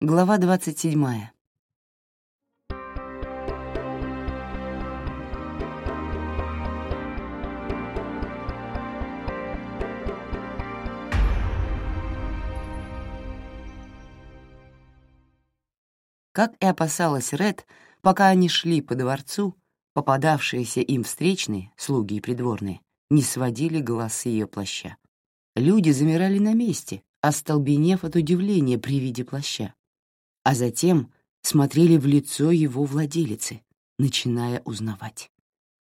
Глава двадцать седьмая. Как и опасалась Ред, пока они шли по дворцу, попадавшиеся им встречные, слуги и придворные, не сводили глаз с ее плаща. Люди замирали на месте, остолбенев от удивления при виде плаща, а затем смотрели в лицо его владелицы, начиная узнавать,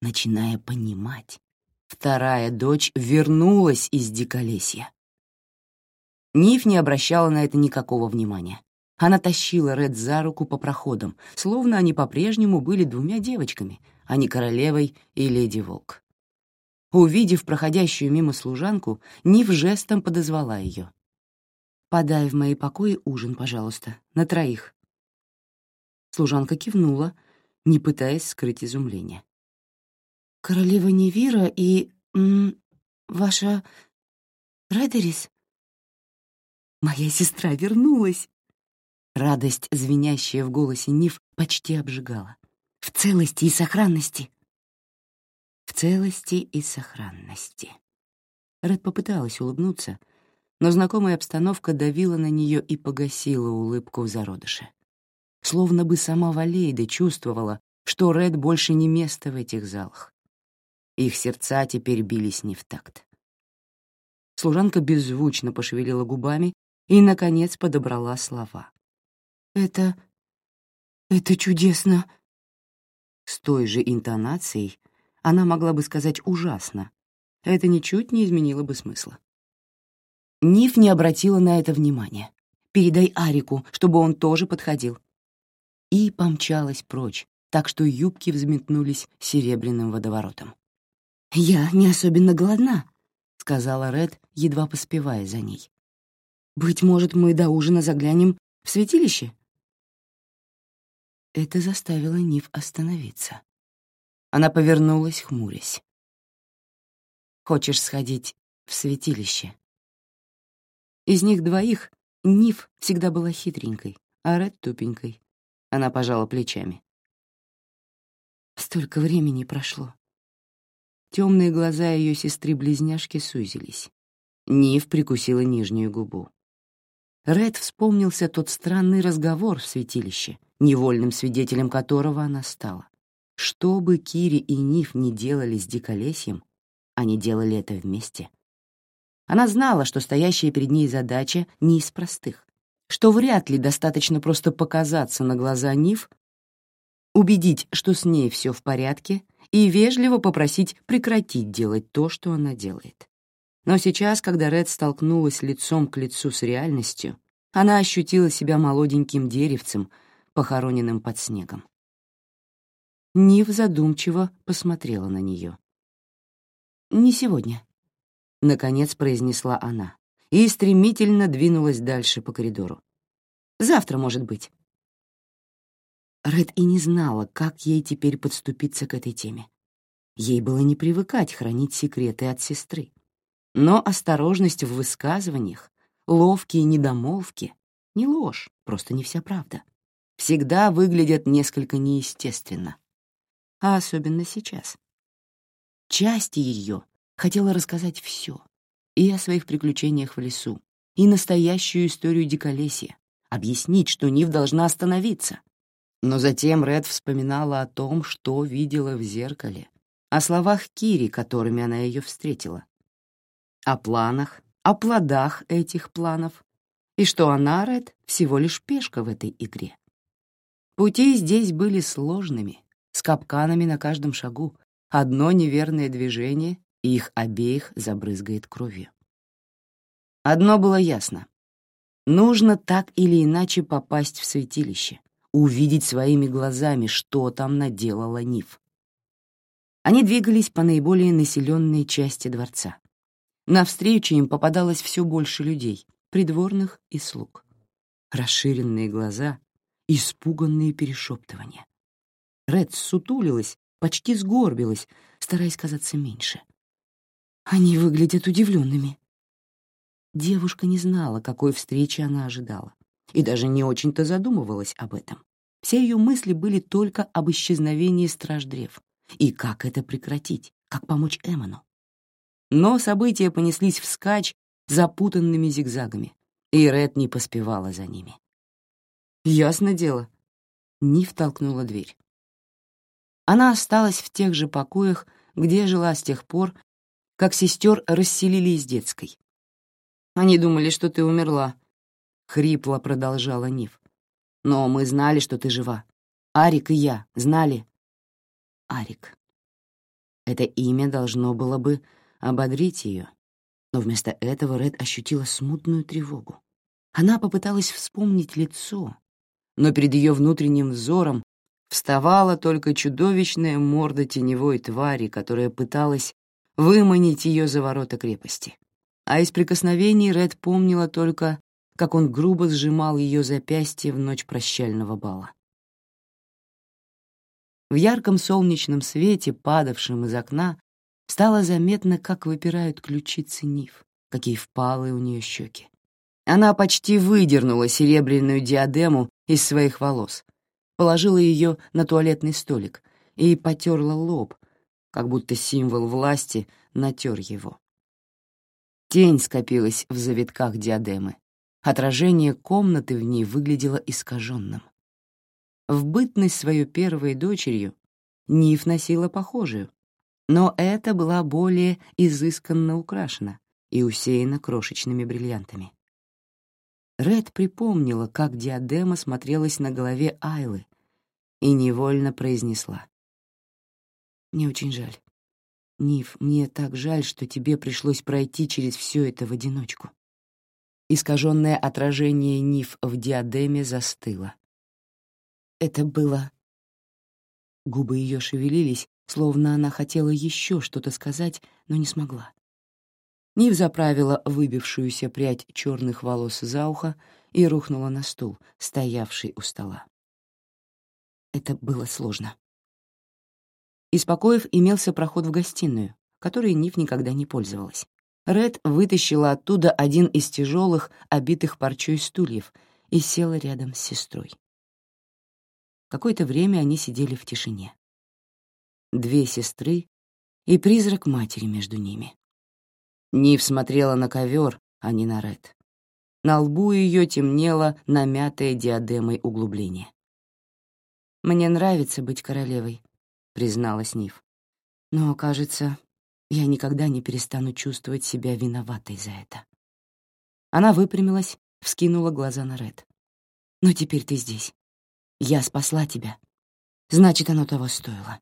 начиная понимать. Вторая дочь вернулась из диколесья. Ниф не обращала на это никакого внимания. Она тащила Ред за руку по проходам, словно они по-прежнему были двумя девочками, а не королевой и леди Волк. Увидев проходящую мимо служанку, Нив жестом подозвала ее. «Подай в мои покои ужин, пожалуйста, на троих». Служанка кивнула, не пытаясь скрыть изумление. «Королева Невира и... М, ваша... Редерис?» «Моя сестра вернулась!» Радость, звенящая в голосе Нив, почти обжигала. «В целости и сохранности!» «В целости и сохранности!» Ред попыталась улыбнуться, но знакомая обстановка давила на нее и погасила улыбку в зародыше. Словно бы сама Валейда чувствовала, что Ред больше не место в этих залах. Их сердца теперь бились не в такт. Служанка беззвучно пошевелила губами и, наконец, подобрала слова. Это... это чудесно. С той же интонацией она могла бы сказать «ужасно». Это ничуть не изменило бы смысла. Ниф не обратила на это внимания. «Передай Арику, чтобы он тоже подходил». И помчалась прочь, так что юбки взметнулись серебряным водоворотом. «Я не особенно голодна», — сказала Ред, едва поспевая за ней. «Быть может, мы до ужина заглянем в святилище?» Это заставило Нив остановиться. Она повернулась, хмурясь. «Хочешь сходить в святилище?» Из них двоих Нив всегда была хитренькой, а Ред — тупенькой. Она пожала плечами. Столько времени прошло. Темные глаза ее сестры-близняшки сузились. Нив прикусила нижнюю губу. Ред вспомнился тот странный разговор в святилище, невольным свидетелем которого она стала. Что бы Кири и Ниф не делали с Диколесьем, они делали это вместе. Она знала, что стоящая перед ней задача не из простых, что вряд ли достаточно просто показаться на глаза Ниф, убедить, что с ней все в порядке, и вежливо попросить прекратить делать то, что она делает. Но сейчас, когда Ред столкнулась лицом к лицу с реальностью, она ощутила себя молоденьким деревцем, похороненным под снегом. Нив задумчиво посмотрела на нее. «Не сегодня», — наконец произнесла она и стремительно двинулась дальше по коридору. «Завтра, может быть». Ред и не знала, как ей теперь подступиться к этой теме. Ей было не привыкать хранить секреты от сестры. Но осторожность в высказываниях, ловкие недомолвки — не ложь, просто не вся правда всегда выглядят несколько неестественно. А особенно сейчас. Часть ее хотела рассказать все. И о своих приключениях в лесу, и настоящую историю диколесья, объяснить, что Нив должна остановиться. Но затем Ред вспоминала о том, что видела в зеркале, о словах Кири, которыми она ее встретила, о планах, о плодах этих планов, и что она, Ред, всего лишь пешка в этой игре. Пути здесь были сложными, с капканами на каждом шагу. Одно неверное движение, и их обеих забрызгает кровью. Одно было ясно. Нужно так или иначе попасть в святилище, увидеть своими глазами, что там наделала Ниф. Они двигались по наиболее населенной части дворца. Навстречу им попадалось все больше людей, придворных и слуг. Расширенные глаза испуганные перешептывания. Ред сутулилась, почти сгорбилась, стараясь казаться меньше. Они выглядят удивленными. Девушка не знала, какой встречи она ожидала. и даже не очень-то задумывалась об этом. Все ее мысли были только об исчезновении страждрев и как это прекратить, как помочь Эмону. Но события понеслись вскачь запутанными зигзагами, и Ред не поспевала за ними. «Ясно дело». Нив толкнула дверь. Она осталась в тех же покоях, где жила с тех пор, как сестер расселили из детской. «Они думали, что ты умерла», — хрипло продолжала Нив. «Но мы знали, что ты жива. Арик и я знали». Арик. Это имя должно было бы ободрить ее, но вместо этого Ред ощутила смутную тревогу. Она попыталась вспомнить лицо, но перед ее внутренним взором вставала только чудовищная морда теневой твари, которая пыталась выманить ее за ворота крепости. А из прикосновений Ред помнила только, как он грубо сжимал ее запястье в ночь прощального бала. В ярком солнечном свете, падавшем из окна, стало заметно, как выпирают ключицы Нив, какие впалые у нее щеки. Она почти выдернула серебряную диадему из своих волос, положила ее на туалетный столик и потерла лоб, как будто символ власти натер его. Тень скопилась в завитках диадемы. Отражение комнаты в ней выглядело искаженным. В бытность свою первой дочерью Ниф носила похожую, но эта была более изысканно украшена и усеяна крошечными бриллиантами. Ред припомнила, как диадема смотрелась на голове Айлы, и невольно произнесла. «Мне очень жаль. Ниф, мне так жаль, что тебе пришлось пройти через все это в одиночку». Искаженное отражение Ниф в диадеме застыло. Это было... Губы ее шевелились, словно она хотела еще что-то сказать, но не смогла. Нив заправила выбившуюся прядь черных волос за ухо и рухнула на стул, стоявший у стола. Это было сложно. Из покоев имелся проход в гостиную, которой Нив никогда не пользовалась. Ред вытащила оттуда один из тяжелых, обитых парчой стульев и села рядом с сестрой. Какое-то время они сидели в тишине. Две сестры и призрак матери между ними. Нив смотрела на ковер, а не на Ред. На лбу ее темнело намятое диадемой углубление. «Мне нравится быть королевой», — призналась Нив. «Но, кажется, я никогда не перестану чувствовать себя виноватой за это». Она выпрямилась, вскинула глаза на Ред. «Но теперь ты здесь. Я спасла тебя. Значит, оно того стоило».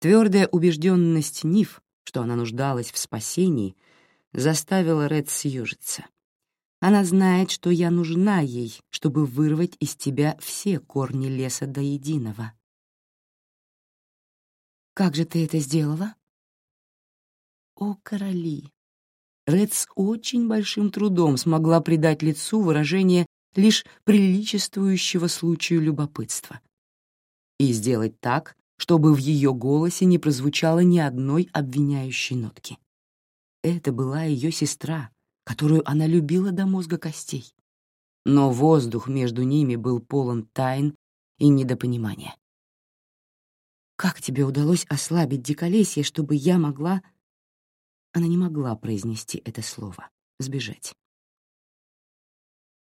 Твердая убежденность Нив что она нуждалась в спасении, заставила Ред съежиться. Она знает, что я нужна ей, чтобы вырвать из тебя все корни леса до единого. Как же ты это сделала? О, короли! Ред с очень большим трудом смогла придать лицу выражение лишь приличествующего случаю любопытства. И сделать так, чтобы в ее голосе не прозвучало ни одной обвиняющей нотки. Это была ее сестра, которую она любила до мозга костей. Но воздух между ними был полон тайн и недопонимания. «Как тебе удалось ослабить диколесье, чтобы я могла...» Она не могла произнести это слово, сбежать.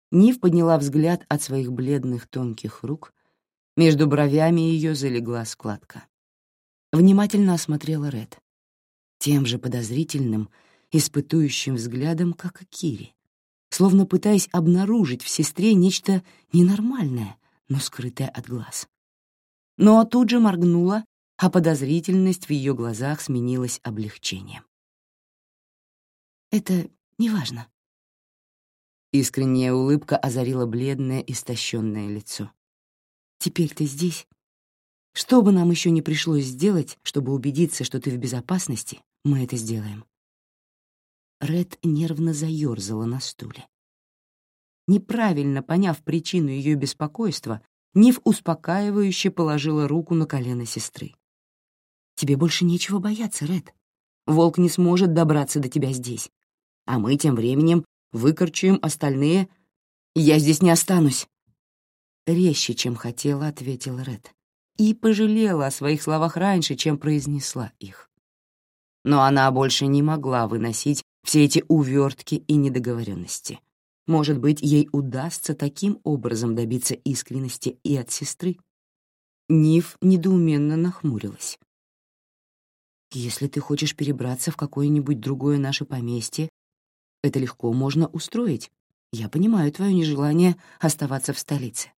Нив подняла взгляд от своих бледных тонких рук между бровями ее залегла складка. Внимательно осмотрела Ред. Тем же подозрительным, испытующим взглядом, как и Кири, словно пытаясь обнаружить в сестре нечто ненормальное, но скрытое от глаз. Но тут же моргнула, а подозрительность в ее глазах сменилась облегчением. «Это неважно». Искренняя улыбка озарила бледное, истощенное лицо. Теперь ты здесь. Что бы нам еще не пришлось сделать, чтобы убедиться, что ты в безопасности, мы это сделаем. Ред нервно заерзала на стуле. Неправильно поняв причину ее беспокойства, Нив успокаивающе положила руку на колено сестры. «Тебе больше нечего бояться, Ред. Волк не сможет добраться до тебя здесь. А мы тем временем выкорчуем остальные...» «Я здесь не останусь!» Резче, чем хотела, ответила Ред. И пожалела о своих словах раньше, чем произнесла их. Но она больше не могла выносить все эти увертки и недоговоренности. Может быть, ей удастся таким образом добиться искренности и от сестры. Ниф недоуменно нахмурилась. «Если ты хочешь перебраться в какое-нибудь другое наше поместье, это легко можно устроить. Я понимаю твое нежелание оставаться в столице».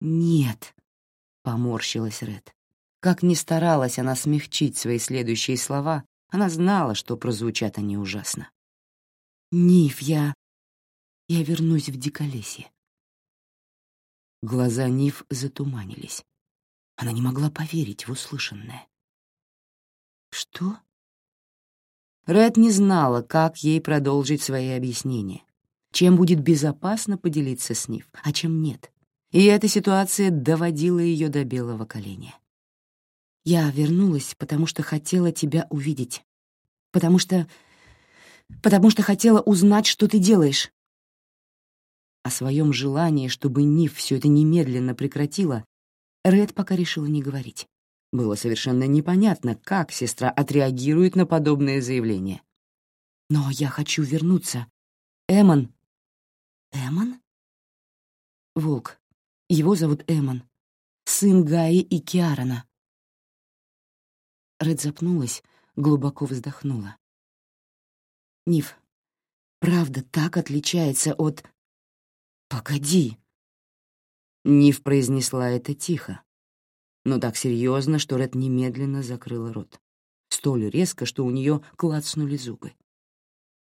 «Нет», — поморщилась Ред. Как ни старалась она смягчить свои следующие слова, она знала, что прозвучат они ужасно. «Ниф, я... я вернусь в Диколесье». Глаза Ниф затуманились. Она не могла поверить в услышанное. «Что?» Ред не знала, как ей продолжить свои объяснения, чем будет безопасно поделиться с Нив, а чем нет. И эта ситуация доводила ее до белого коленя. «Я вернулась, потому что хотела тебя увидеть. Потому что... потому что хотела узнать, что ты делаешь». О своем желании, чтобы Нив все это немедленно прекратила, Ред пока решила не говорить. Было совершенно непонятно, как сестра отреагирует на подобное заявление. «Но я хочу вернуться. Эмон...» «Эмон?» «Волк. Его зовут Эмон. Сын Гаи и Киарона». Ред запнулась, глубоко вздохнула. «Ниф, правда так отличается от...» «Погоди!» Ниф произнесла это тихо, но так серьезно, что Ред немедленно закрыла рот. Столь резко, что у нее клацнули зубы.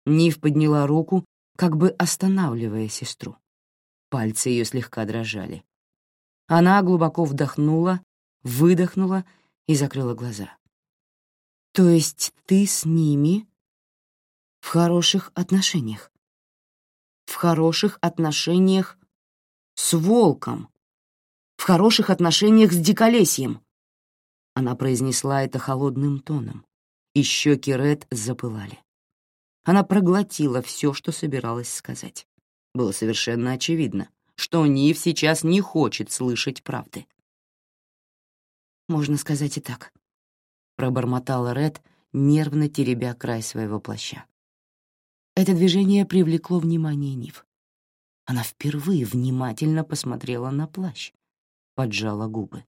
Ниф подняла руку, как бы останавливая сестру. Пальцы ее слегка дрожали. Она глубоко вдохнула, выдохнула и закрыла глаза. «То есть ты с ними в хороших отношениях?» «В хороших отношениях с волком, в хороших отношениях с диколесьем. Она произнесла это холодным тоном, и щеки Ред запылали. Она проглотила все, что собиралась сказать. Было совершенно очевидно, что Нив сейчас не хочет слышать правды. «Можно сказать и так», — пробормотала Ред, нервно теребя край своего плаща. Это движение привлекло внимание Нив. Она впервые внимательно посмотрела на плащ, поджала губы.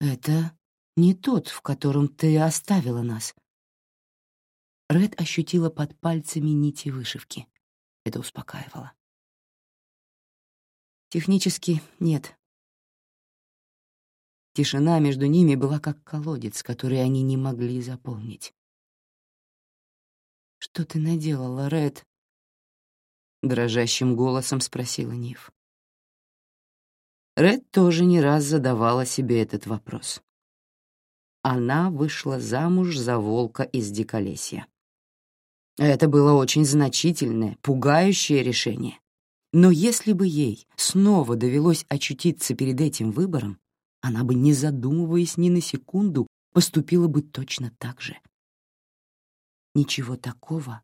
«Это не тот, в котором ты оставила нас». Ред ощутила под пальцами нити вышивки. Это успокаивало. «Технически нет». Тишина между ними была как колодец, который они не могли заполнить. «Что ты наделала, Ред?» — дрожащим голосом спросила Нив. Ред тоже не раз задавала себе этот вопрос. Она вышла замуж за волка из Диколесья. Это было очень значительное, пугающее решение. Но если бы ей снова довелось очутиться перед этим выбором, она бы, не задумываясь ни на секунду, поступила бы точно так же. Ничего такого,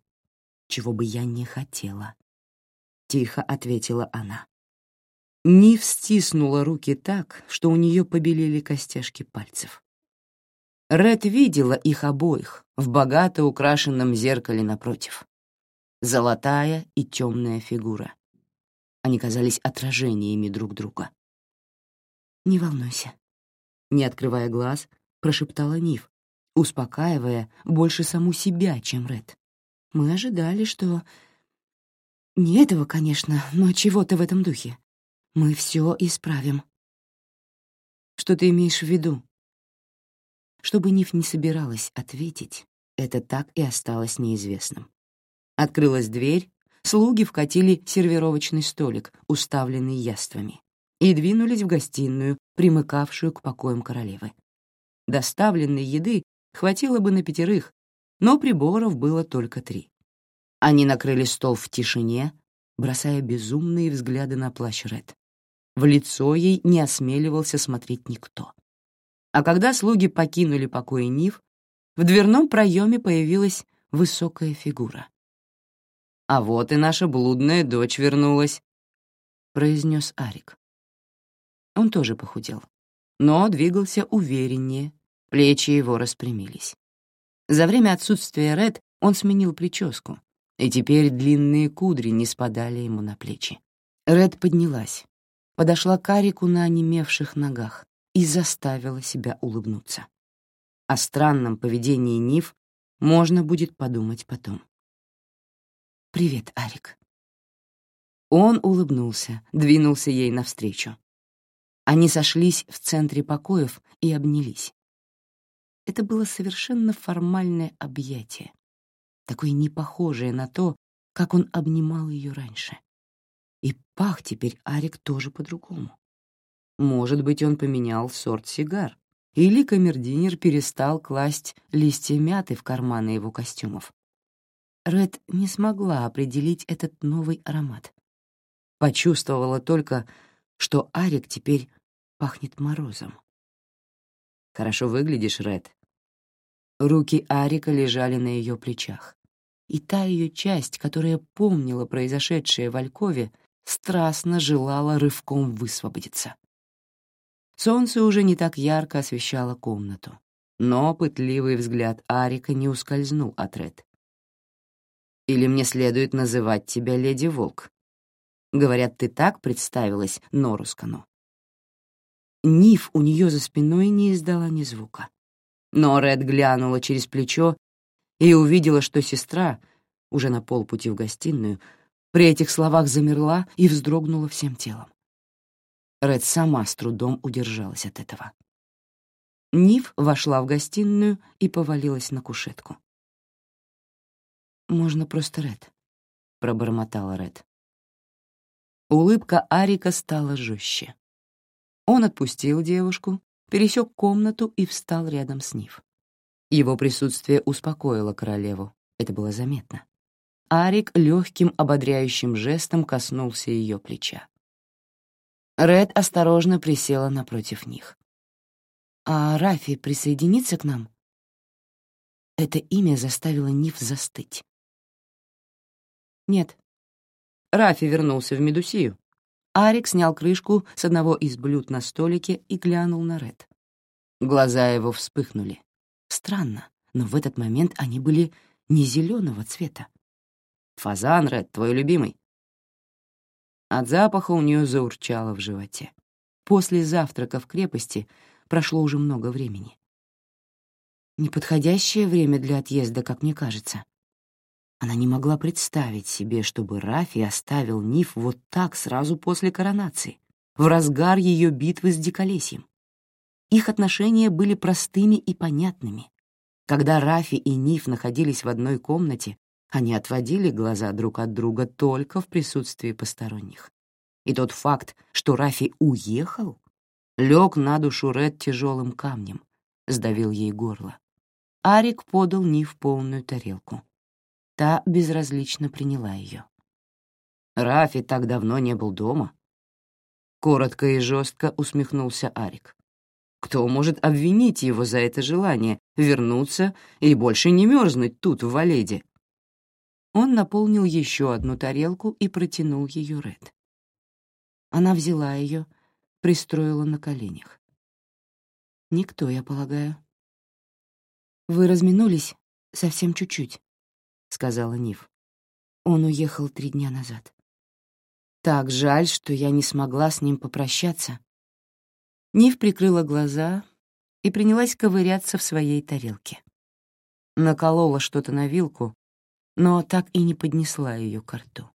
чего бы я не хотела, — тихо ответила она. Нив стиснула руки так, что у нее побелели костяшки пальцев. Ред видела их обоих в богато украшенном зеркале напротив. Золотая и темная фигура. Они казались отражениями друг друга. «Не волнуйся», — не открывая глаз, прошептала Нив, успокаивая больше саму себя, чем Ред. «Мы ожидали, что не этого, конечно, но чего-то в этом духе. Мы все исправим. Что ты имеешь в виду? Чтобы Ниф не собиралась ответить, это так и осталось неизвестным. Открылась дверь, слуги вкатили сервировочный столик, уставленный яствами, и двинулись в гостиную, примыкавшую к покоям королевы. Доставленной еды хватило бы на пятерых, но приборов было только три. Они накрыли стол в тишине, бросая безумные взгляды на плащ Ред. В лицо ей не осмеливался смотреть никто. А когда слуги покинули покои Нив, в дверном проеме появилась высокая фигура. «А вот и наша блудная дочь вернулась», — произнес Арик. Он тоже похудел, но двигался увереннее, плечи его распрямились. За время отсутствия Ред он сменил прическу, и теперь длинные кудри не спадали ему на плечи. Ред поднялась, подошла к Арику на онемевших ногах и заставила себя улыбнуться. О странном поведении Нив можно будет подумать потом. «Привет, Арик». Он улыбнулся, двинулся ей навстречу. Они сошлись в центре покоев и обнялись. Это было совершенно формальное объятие, такое непохожее на то, как он обнимал ее раньше. И пах теперь Арик тоже по-другому. Может быть, он поменял сорт сигар, или камердинер перестал класть листья мяты в карманы его костюмов. Ред не смогла определить этот новый аромат. Почувствовала только, что Арик теперь пахнет морозом. «Хорошо выглядишь, Ред». Руки Арика лежали на ее плечах, и та ее часть, которая помнила произошедшее в Алькове, страстно желала рывком высвободиться. Солнце уже не так ярко освещало комнату, но пытливый взгляд Арика не ускользнул от Ред. «Или мне следует называть тебя Леди Волк? Говорят, ты так представилась Норускану». Ниф у нее за спиной не издала ни звука. Но Ред глянула через плечо и увидела, что сестра, уже на полпути в гостиную, при этих словах замерла и вздрогнула всем телом. Ред сама с трудом удержалась от этого. Нив вошла в гостиную и повалилась на кушетку. «Можно просто Ред», — пробормотала Ред. Улыбка Арика стала жестче. Он отпустил девушку, пересек комнату и встал рядом с Нив. Его присутствие успокоило королеву, это было заметно. Арик легким ободряющим жестом коснулся ее плеча. Ред осторожно присела напротив них. «А Рафи присоединится к нам?» Это имя заставило Ниф застыть. «Нет». Рафи вернулся в Медусию. Арик снял крышку с одного из блюд на столике и глянул на Ред. Глаза его вспыхнули. Странно, но в этот момент они были не зеленого цвета. Фазан, Ред, твой любимый». От запаха у нее заурчало в животе. После завтрака в крепости прошло уже много времени. Неподходящее время для отъезда, как мне кажется. Она не могла представить себе, чтобы Рафи оставил Ниф вот так сразу после коронации, в разгар ее битвы с Диколесьем. Их отношения были простыми и понятными. Когда Рафи и Ниф находились в одной комнате, они отводили глаза друг от друга только в присутствии посторонних. И тот факт, что Рафи уехал, лег на душу Ред тяжелым камнем, сдавил ей горло. Арик подал Нив полную тарелку. Та безразлично приняла ее. Рафи так давно не был дома. Коротко и жестко усмехнулся Арик. Кто может обвинить его за это желание вернуться и больше не мерзнуть тут, в Валеде? Он наполнил еще одну тарелку и протянул ее Ред. Она взяла ее, пристроила на коленях. «Никто, я полагаю». «Вы разминулись совсем чуть-чуть», — сказала Нив. Он уехал три дня назад. «Так жаль, что я не смогла с ним попрощаться». Нив прикрыла глаза и принялась ковыряться в своей тарелке. Наколола что-то на вилку, но так и не поднесла ее к рту.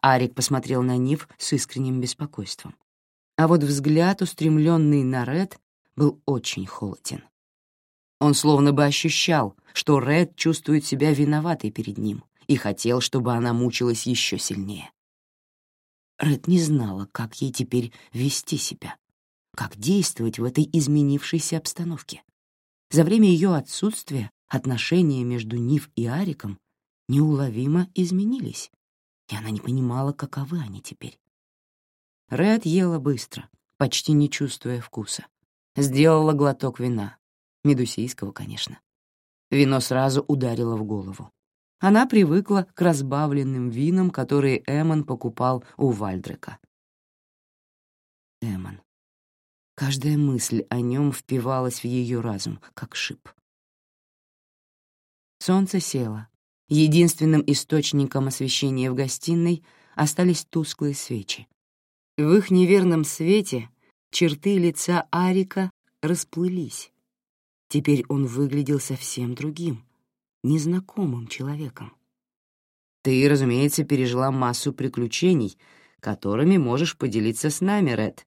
Арик посмотрел на Нив с искренним беспокойством. А вот взгляд, устремленный на Ред, был очень холоден. Он словно бы ощущал, что Ред чувствует себя виноватой перед ним и хотел, чтобы она мучилась еще сильнее. Ред не знала, как ей теперь вести себя, как действовать в этой изменившейся обстановке. За время ее отсутствия отношения между Нив и Ариком неуловимо изменились, и она не понимала, каковы они теперь. Ред ела быстро, почти не чувствуя вкуса. Сделала глоток вина, медусийского, конечно. Вино сразу ударило в голову. Она привыкла к разбавленным винам, которые Эмон покупал у Вальдрека. Эмон. Каждая мысль о нем впивалась в ее разум, как шип. Солнце село. Единственным источником освещения в гостиной остались тусклые свечи. В их неверном свете черты лица Арика расплылись. Теперь он выглядел совсем другим, незнакомым человеком. Ты, разумеется, пережила массу приключений, которыми можешь поделиться с нами, Ред.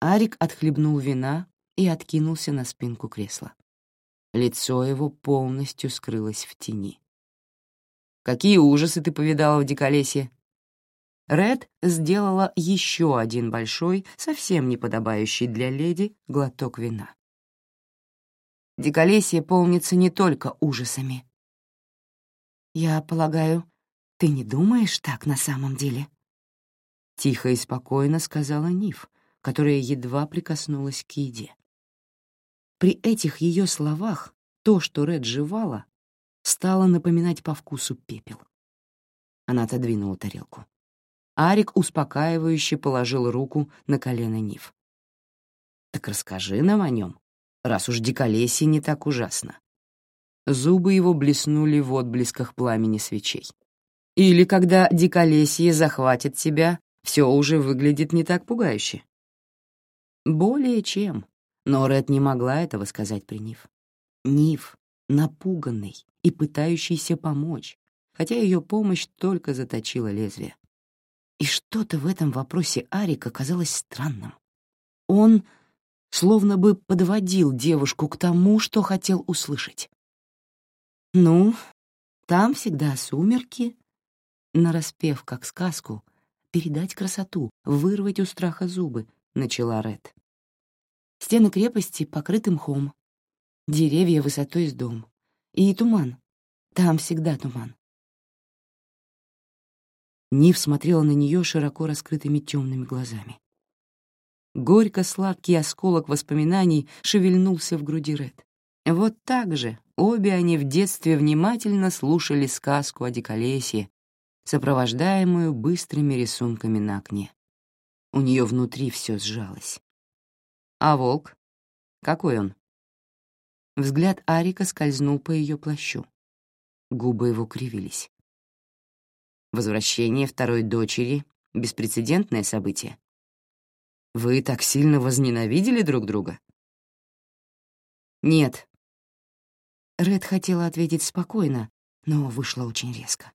Арик отхлебнул вина и откинулся на спинку кресла. Лицо его полностью скрылось в тени. «Какие ужасы ты повидала в Диколесье?» Ред сделала еще один большой, совсем неподобающий для леди, глоток вина. Диколесье полнится не только ужасами. «Я полагаю, ты не думаешь так на самом деле?» Тихо и спокойно сказала Ниф, которая едва прикоснулась к еде. При этих ее словах то, что Ред жевала, стало напоминать по вкусу пепел. Она отодвинула тарелку. Арик успокаивающе положил руку на колено Нив. «Так расскажи нам о нем, раз уж диколесье не так ужасно». Зубы его блеснули в отблесках пламени свечей. «Или когда диколесье захватит тебя, все уже выглядит не так пугающе». Более чем, но Ред не могла этого сказать при Нив. Нив, напуганный и пытающийся помочь, хотя ее помощь только заточила лезвие. И что-то в этом вопросе Арика казалось странным. Он словно бы подводил девушку к тому, что хотел услышать. «Ну, там всегда сумерки», нараспев как сказку, передать красоту, вырвать у страха зубы, начала Ред. Стены крепости покрыты мхом, деревья высотой с дом. И туман. Там всегда туман. Нив смотрела на нее широко раскрытыми темными глазами. Горько-сладкий осколок воспоминаний шевельнулся в груди Ред. Вот так же обе они в детстве внимательно слушали сказку о диколесье, сопровождаемую быстрыми рисунками на окне. У нее внутри все сжалось. А волк? Какой он? Взгляд Арика скользнул по ее плащу. Губы его кривились. Возвращение второй дочери — беспрецедентное событие. Вы так сильно возненавидели друг друга? Нет. Ред хотела ответить спокойно, но вышло очень резко.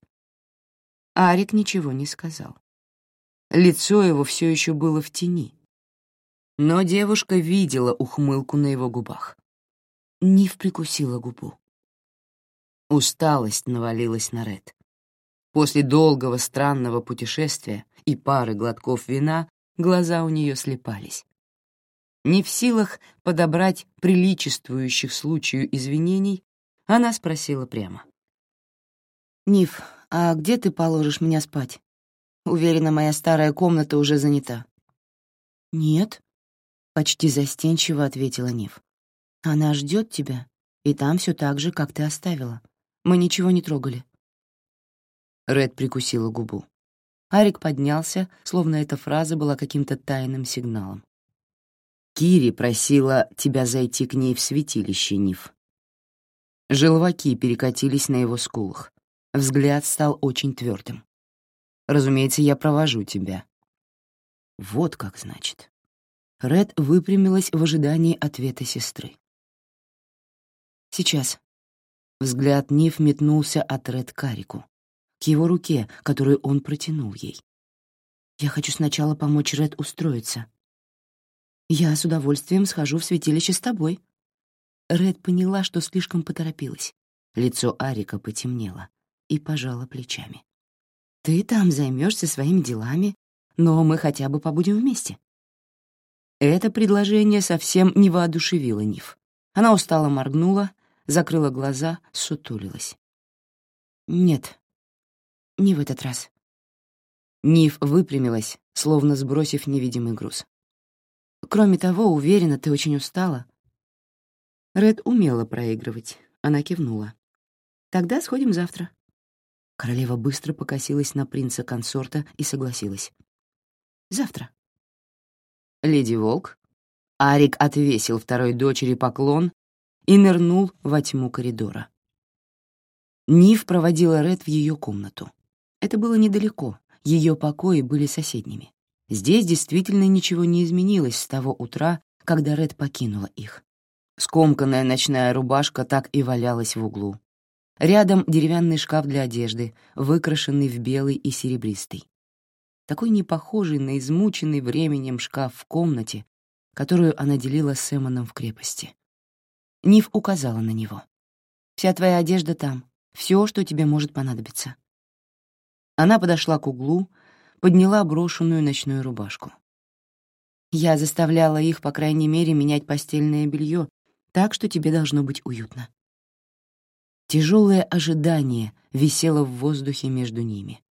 Арик ничего не сказал. Лицо его все еще было в тени, но девушка видела ухмылку на его губах. Нив прикусила губу. Усталость навалилась на Ред. После долгого странного путешествия и пары глотков вина глаза у нее слепались. Не в силах подобрать приличествующих случаю извинений, она спросила прямо. «Ниф, а где ты положишь меня спать? Уверена, моя старая комната уже занята». «Нет», Почти застенчиво ответила Нив. Она ждет тебя, и там все так же, как ты оставила. Мы ничего не трогали. Ред прикусила губу. Арик поднялся, словно эта фраза была каким-то тайным сигналом. Кири просила тебя зайти к ней в святилище, Нив. Желваки перекатились на его скулах. Взгляд стал очень твердым. Разумеется, я провожу тебя. Вот как значит. Ред выпрямилась в ожидании ответа сестры. «Сейчас». Взгляд Ниф метнулся от Ред к Арику, к его руке, которую он протянул ей. «Я хочу сначала помочь Ред устроиться. Я с удовольствием схожу в святилище с тобой». Ред поняла, что слишком поторопилась. Лицо Арика потемнело и пожала плечами. «Ты там займешься своими делами, но мы хотя бы побудем вместе. Это предложение совсем не воодушевило Ниф. Она устало моргнула, закрыла глаза, сутулилась. «Нет, не в этот раз». Ниф выпрямилась, словно сбросив невидимый груз. «Кроме того, уверена, ты очень устала». Ред умела проигрывать, она кивнула. Тогда сходим завтра. Королева быстро покосилась на принца-консорта и согласилась. Завтра. Леди Волк. Арик отвесил второй дочери поклон и нырнул во тьму коридора. Нив проводила Ред в ее комнату. Это было недалеко, ее покои были соседними. Здесь действительно ничего не изменилось с того утра, когда Ред покинула их. Скомканная ночная рубашка так и валялась в углу. Рядом деревянный шкаф для одежды, выкрашенный в белый и серебристый. Такой непохожий на измученный временем шкаф в комнате, которую она делила с Эмоном в крепости. Ниф указала на него. «Вся твоя одежда там, все, что тебе может понадобиться». Она подошла к углу, подняла брошенную ночную рубашку. Я заставляла их, по крайней мере, менять постельное белье, так что тебе должно быть уютно. Тяжелое ожидание висело в воздухе между ними.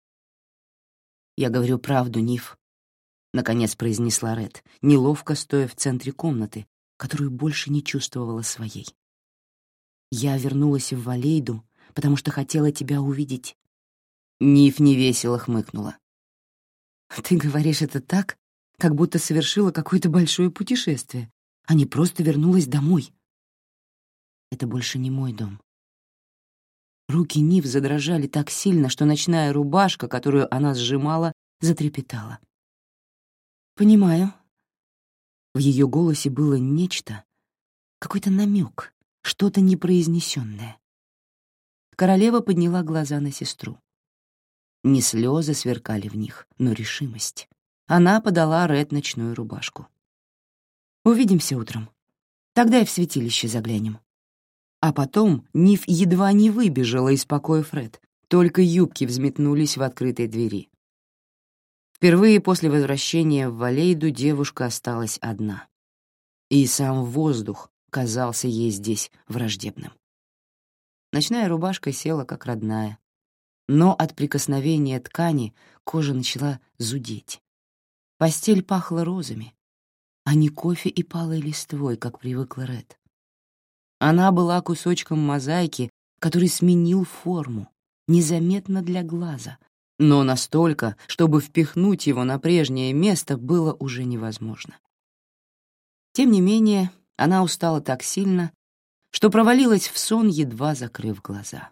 «Я говорю правду, Ниф», — наконец произнесла Ред, неловко стоя в центре комнаты, которую больше не чувствовала своей. «Я вернулась в Валейду, потому что хотела тебя увидеть». Ниф невесело хмыкнула. «Ты говоришь это так, как будто совершила какое-то большое путешествие, а не просто вернулась домой. Это больше не мой дом. Руки Нив задрожали так сильно, что ночная рубашка, которую она сжимала, затрепетала. «Понимаю». В ее голосе было нечто, какой-то намек, что-то непроизнесенное. Королева подняла глаза на сестру. Не слезы сверкали в них, но решимость. Она подала Ред ночную рубашку. «Увидимся утром. Тогда и в святилище заглянем». А потом Ниф едва не выбежала из покоя Фред, только юбки взметнулись в открытой двери. Впервые после возвращения в Валейду девушка осталась одна. И сам воздух казался ей здесь враждебным. Ночная рубашка села как родная, но от прикосновения ткани кожа начала зудеть. Постель пахла розами, а не кофе и палой листвой, как привыкла Ред. Она была кусочком мозаики, который сменил форму, незаметно для глаза, но настолько, чтобы впихнуть его на прежнее место, было уже невозможно. Тем не менее, она устала так сильно, что провалилась в сон, едва закрыв глаза.